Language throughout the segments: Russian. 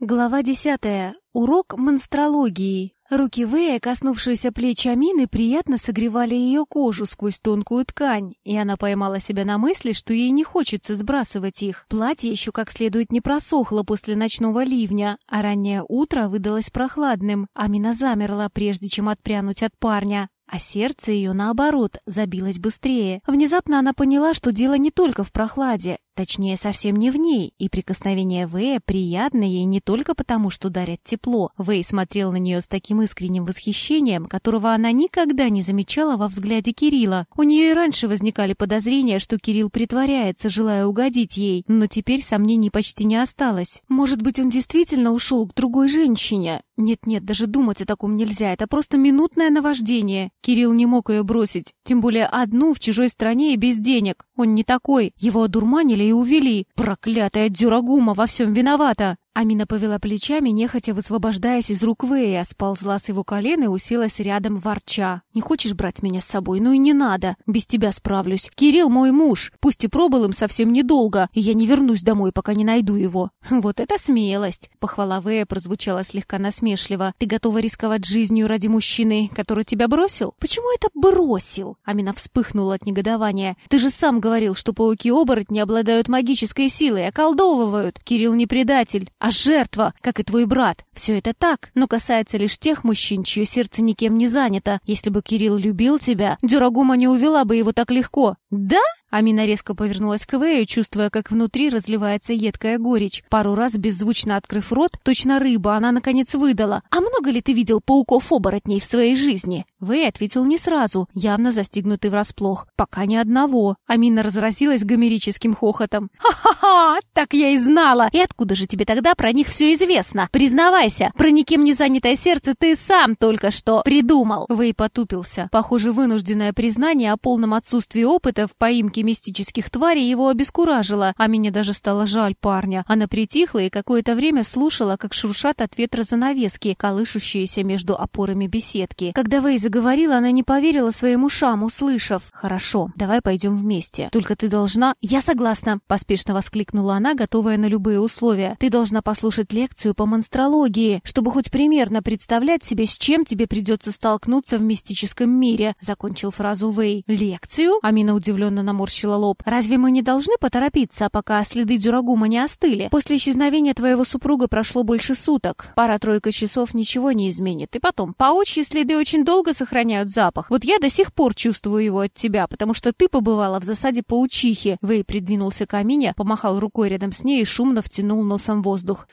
Глава десятая. Урок монстрологии. Руки Вэя, коснувшиеся плеч Амины, приятно согревали ее кожу сквозь тонкую ткань, и она поймала себя на мысли, что ей не хочется сбрасывать их. Платье еще как следует не просохло после ночного ливня, а раннее утро выдалось прохладным. Амина замерла, прежде чем отпрянуть от парня. А сердце ее, наоборот, забилось быстрее. Внезапно она поняла, что дело не только в прохладе. Точнее, совсем не в ней, и прикосновение Вэя приятно ей не только потому, что дарят тепло. Вэй смотрел на нее с таким искренним восхищением, которого она никогда не замечала во взгляде Кирилла. У нее и раньше возникали подозрения, что Кирилл притворяется, желая угодить ей, но теперь сомнений почти не осталось. Может быть, он действительно ушел к другой женщине? Нет-нет, даже думать о таком нельзя, это просто минутное наваждение. Кирилл не мог ее бросить, тем более одну в чужой стране и без денег. Он не такой, его одурманили и увели. Проклятая Дюрагума во всем виновата. Амина повела плечами, нехотя высвобождаясь из рук Вэя, сползла с его колен и уселась рядом, ворча. «Не хочешь брать меня с собой? Ну и не надо. Без тебя справлюсь. Кирилл мой муж, пусть и пробыл им совсем недолго, и я не вернусь домой, пока не найду его». «Вот это смелость!» Похвала Вэя прозвучала слегка насмешливо. «Ты готова рисковать жизнью ради мужчины, который тебя бросил?» «Почему это бросил?» Амина вспыхнула от негодования. «Ты же сам говорил, что пауки-оборотни обладают магической силой, околдовывают. Кирилл не предатель, а жертва, как и твой брат. Все это так, но касается лишь тех мужчин, чье сердце никем не занято. Если бы Кирилл любил тебя, Дюрагума не увела бы его так легко. Да? Амина резко повернулась к Вэю, чувствуя, как внутри разливается едкая горечь. Пару раз, беззвучно открыв рот, точно рыба, она наконец выдала. «А много ли ты видел пауков-оборотней в своей жизни?» Вэй ответил не сразу, явно застигнутый врасплох. «Пока ни одного». Амина разразилась гомерическим хохотом. «Ха-ха-ха! Так я и знала! И откуда же тебе тогда про них все известно? Признавайся, про никем не занятое сердце ты сам только что придумал!» Вэй потупился. Похоже, вынужденное признание о полном отсутствии опыта в поимке мистических тварей его обескуражило, а мне даже стало жаль парня. Она притихла и какое-то время слушала, как шуршат от ветра занавески, колышущиеся между опорами беседки. Когда Вэй заговорила, она не поверила своим ушам, услышав. «Хорошо, давай пойдем вместе. Только ты должна...» «Я согласна», — поспешно воскликнула она, готовая на любые условия. «Ты должна послушать лекцию по монстрологии, чтобы хоть примерно представлять себе, с чем тебе придется столкнуться в мистическом мире», — закончил фразу Вэй. «Лекцию?» — Амина удивленно наморщила лоб. «Разве мы не должны поторопиться, пока следы Дюрагума не остыли? После исчезновения твоего супруга прошло больше суток. Пара-тройка часов ничего не изменит. И потом, паучьи следы очень долго сохраняют запах. Вот я до сих пор чувствую его от тебя, потому что ты побывала в засаде паучихи». Вэй придвинулся к Амине, помахал рукой рядом с ней и шумно втянул носом воздух воздух.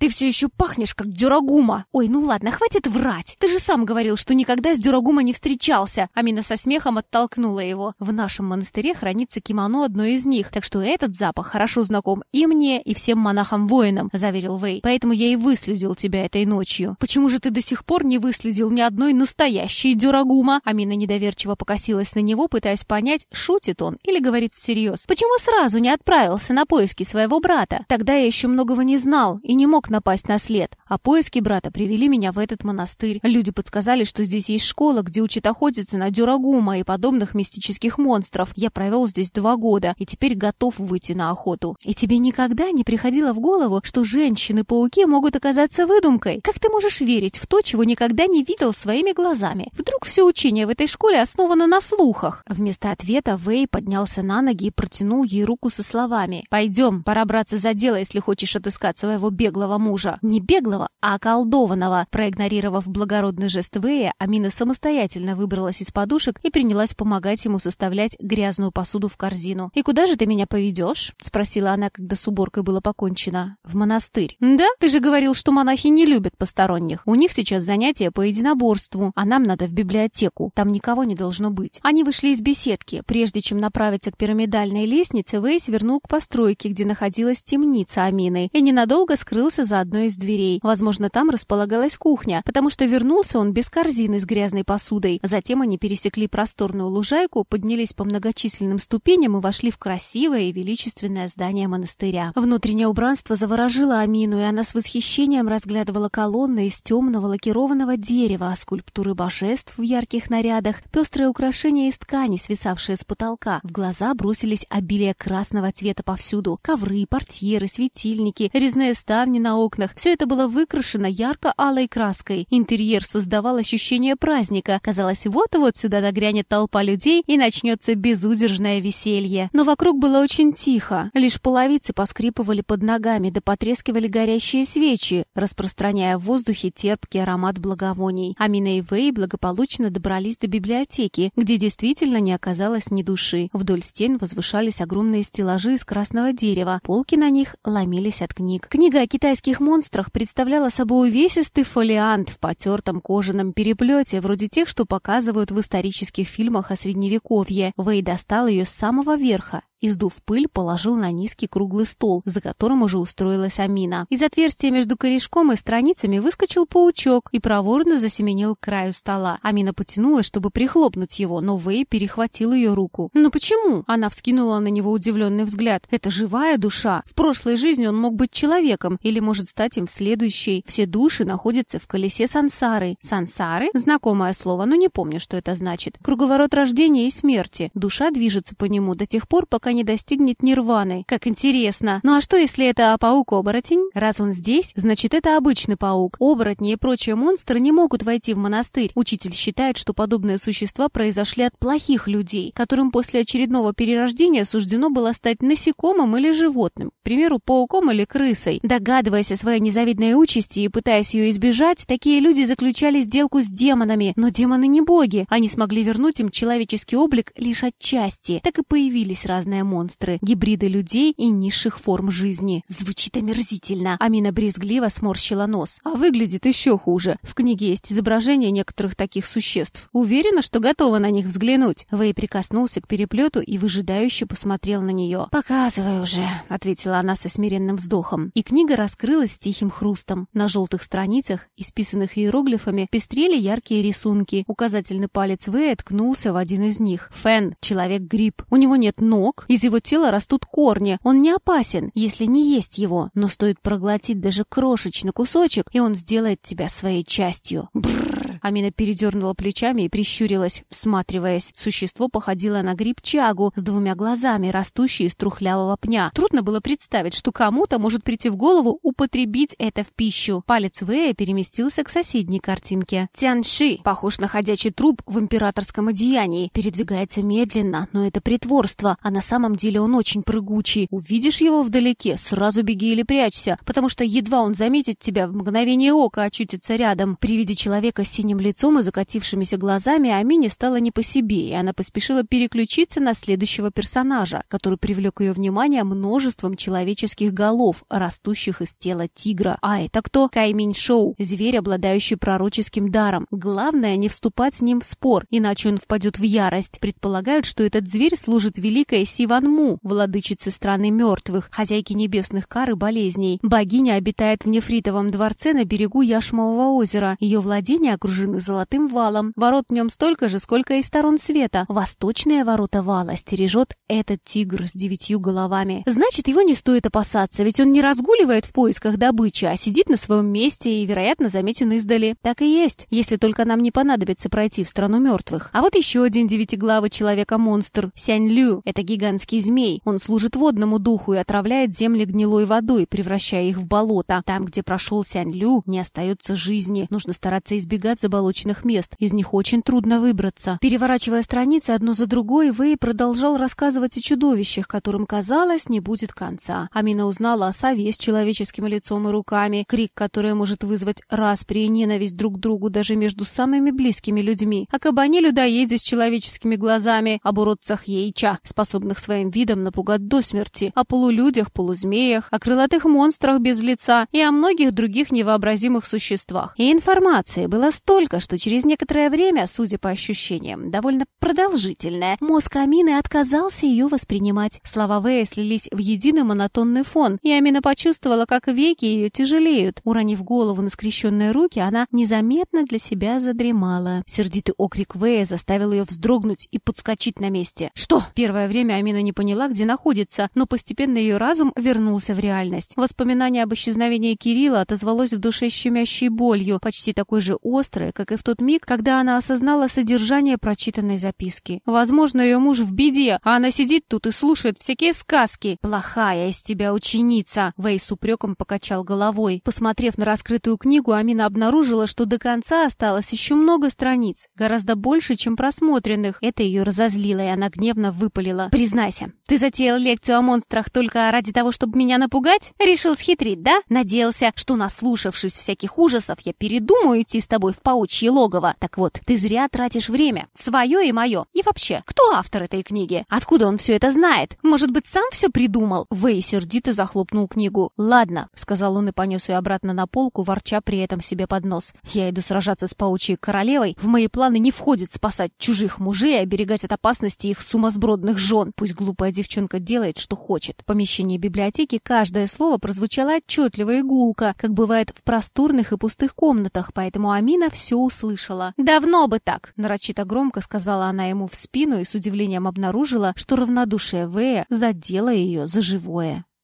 Ты все еще пахнешь, как Дюрагума. Ой, ну ладно, хватит врать. Ты же сам говорил, что никогда с Дюрагума не встречался. Амина со смехом оттолкнула его. В нашем монастыре хранится кимоно одной из них, так что этот запах хорошо знаком и мне, и всем монахам-воинам, заверил Вэй. Поэтому я и выследил тебя этой ночью. Почему же ты до сих пор не выследил ни одной настоящей Дюрагума? Амина недоверчиво покосилась на него, пытаясь понять, шутит он или говорит всерьез. Почему сразу не отправился на поиски своего брата? Тогда я еще многого не знал и не мог напасть на след, а поиски брата привели меня в этот монастырь. Люди подсказали, что здесь есть школа, где учат охотиться на дюрагума и подобных мистических монстров. Я провел здесь два года и теперь готов выйти на охоту. И тебе никогда не приходило в голову, что женщины-пауки могут оказаться выдумкой? Как ты можешь верить в то, чего никогда не видел своими глазами? Вдруг все учение в этой школе основано на слухах? Вместо ответа Вэй поднялся на ноги и протянул ей руку со словами. «Пойдем, пора браться за дело, если хочешь отыскать своего беглого мужа. Не беглого, а околдованного. Проигнорировав благородный жест Вэя, Амина самостоятельно выбралась из подушек и принялась помогать ему составлять грязную посуду в корзину. «И куда же ты меня поведешь?» — спросила она, когда с уборкой было покончено. «В монастырь». «Да? Ты же говорил, что монахи не любят посторонних. У них сейчас занятия по единоборству, а нам надо в библиотеку. Там никого не должно быть». Они вышли из беседки. Прежде чем направиться к пирамидальной лестнице, Вэй свернул к постройке, где находилась темница Амины, и ненадолго скрылся за одной из дверей. Возможно, там располагалась кухня, потому что вернулся он без корзины с грязной посудой. Затем они пересекли просторную лужайку, поднялись по многочисленным ступеням и вошли в красивое и величественное здание монастыря. Внутреннее убранство заворожило Амину, и она с восхищением разглядывала колонны из темного лакированного дерева, скульптуры божеств в ярких нарядах, пестрые украшения из ткани, свисавшие с потолка. В глаза бросились обилие красного цвета повсюду. Ковры, портьеры, светильники, резные ставни на окнах. Все это было выкрашено ярко-алой краской. Интерьер создавал ощущение праздника. Казалось, вот-вот сюда нагрянет толпа людей и начнется безудержное веселье. Но вокруг было очень тихо. Лишь половицы поскрипывали под ногами, да потрескивали горящие свечи, распространяя в воздухе терпкий аромат благовоний. Амина и Вэй благополучно добрались до библиотеки, где действительно не оказалось ни души. Вдоль стен возвышались огромные стеллажи из красного дерева, полки на них ломились от книг. Книга о китайских монстрах представляла собой увесистый фолиант в потертом кожаном переплете, вроде тех, что показывают в исторических фильмах о Средневековье. Вэй достал ее с самого верха и, сдув пыль, положил на низкий круглый стол, за которым уже устроилась Амина. Из отверстия между корешком и страницами выскочил паучок и проворно засеменил к краю стола. Амина потянулась, чтобы прихлопнуть его, но Вэй перехватил ее руку. «Ну почему?» Она вскинула на него удивленный взгляд. «Это живая душа. В прошлой жизни он мог быть человеком или может стать им в следующей. Все души находятся в колесе сансары. Сансары? Знакомое слово, но не помню, что это значит. Круговорот рождения и смерти. Душа движется по нему до тех пор, пока пока не достигнет нирваны. Как интересно. Ну а что, если это паук-оборотень? Раз он здесь, значит, это обычный паук. Оборотни и прочие монстры не могут войти в монастырь. Учитель считает, что подобные существа произошли от плохих людей, которым после очередного перерождения суждено было стать насекомым или животным, к примеру, пауком или крысой. Догадываясь о своей незавидной участи и пытаясь ее избежать, такие люди заключали сделку с демонами. Но демоны не боги. Они смогли вернуть им человеческий облик лишь отчасти. Так и появились разные разные монстры, гибриды людей и низших форм жизни. Звучит омерзительно. Амина брезгливо сморщила нос. А выглядит еще хуже. В книге есть изображение некоторых таких существ. Уверена, что готова на них взглянуть. Вэй прикоснулся к переплету и выжидающе посмотрел на нее. «Показывай уже», — ответила она со смиренным вздохом. И книга раскрылась с тихим хрустом. На желтых страницах, исписанных иероглифами, пестрели яркие рисунки. Указательный палец Вэя ткнулся в один из них. Фен, человек-гриб. У него нет ног, из его тела растут корни. Он не опасен, если не есть его, но стоит проглотить даже крошечный кусочек, и он сделает тебя своей частью. Бррр. Амина передернула плечами и прищурилась, всматриваясь. Существо походило на гриб-чагу с двумя глазами, растущие из трухлявого пня. Трудно было представить, что кому-то может прийти в голову употребить это в пищу. Палец Вэя переместился к соседней картинке. Тяньши, похож на ходячий труп в императорском одеянии, передвигается медленно, но это притворство, а на самом деле он очень прыгучий. Увидишь его вдалеке, сразу беги или прячься, потому что едва он заметит тебя, в мгновение ока очутится рядом. При виде человека с синим лицом и закатившимися глазами Амине стало не по себе, и она поспешила переключиться на следующего персонажа, который привлек ее внимание множеством человеческих голов, растущих из тела тигра. А это кто? Кайминь Шоу, зверь, обладающий пророческим даром. Главное не вступать с ним в спор, иначе он впадет в ярость. Предполагают, что этот зверь служит великой силой Ван Му, владычицы страны мертвых, хозяйки небесных кар и болезней. Богиня обитает в нефритовом дворце на берегу Яшмового озера. Ее владения окружены золотым валом. Ворот в нем столько же, сколько и сторон света. Восточные ворота вала стережет этот тигр с девятью головами. Значит, его не стоит опасаться, ведь он не разгуливает в поисках добычи, а сидит на своем месте и, вероятно, заметен издали. Так и есть, если только нам не понадобится пройти в страну мертвых. А вот еще один девятиглавый человека-монстр. Сянь Лю. Это гигант гигантский змей. Он служит водному духу и отравляет земли гнилой водой, превращая их в болото. Там, где прошел Сянь-Лю, не остается жизни. Нужно стараться избегать заболоченных мест. Из них очень трудно выбраться. Переворачивая страницы одну за другой, Вэй продолжал рассказывать о чудовищах, которым, казалось, не будет конца. Амина узнала о сове с человеческим лицом и руками, крик, который может вызвать распри и ненависть друг к другу даже между самыми близкими людьми, о кабане-людоеде с человеческими глазами, об уродцах Ейча, способных своим видом напугать до смерти, о полулюдях, полузмеях, о крылатых монстрах без лица и о многих других невообразимых существах. И информации было столько, настолько, что через некоторое время, судя по ощущениям, довольно продолжительное, мозг Амины отказался ее воспринимать. Слова Вэя слились в единый монотонный фон, и Амина почувствовала, как веки ее тяжелеют. Уронив голову на скрещенные руки, она незаметно для себя задремала. Сердитый окрик Вэя заставил ее вздрогнуть и подскочить на месте. Что? Первое время Амина не поняла, где находится, но постепенно ее разум вернулся в реальность. Воспоминание об исчезновении Кирилла отозвалось в душе щемящей болью, почти такой же острой, как и в тот миг, когда она осознала содержание прочитанной записки. Возможно, ее муж в беде, а она сидит тут и слушает всякие сказки. «Плохая из тебя ученица!» Вэй с упреком покачал головой. Посмотрев на раскрытую книгу, Амина обнаружила, что до конца осталось еще много страниц, гораздо больше, чем просмотренных. Это ее разозлило, и она гневно выпалила. «Признайся, ты затеял лекцию о монстрах только ради того, чтобы меня напугать? Решил схитрить, да? Надеялся, что, наслушавшись всяких ужасов, я передумаю идти с тобой в паучье логово. Так вот, ты зря тратишь время. Свое и мое. И вообще, кто автор этой книги? Откуда он все это знает? Может быть, сам все придумал?» Вэй сердито захлопнул книгу. «Ладно», — сказал он и понес ее обратно на полку, ворча при этом себе под нос. «Я иду сражаться с паучьей королевой. В мои планы не входит спасать чужих мужей и оберегать от опасности их сумасбродных жен. Пусть глупая девчонка делает, что хочет». В помещении библиотеки каждое слово прозвучало отчетливо и гулко, как бывает в просторных и пустых комнатах, поэтому Амина все услышала. «Давно бы так!» — нарочито громко сказала она ему в спину и с удивлением обнаружила, что равнодушие Вэя задело ее за живое.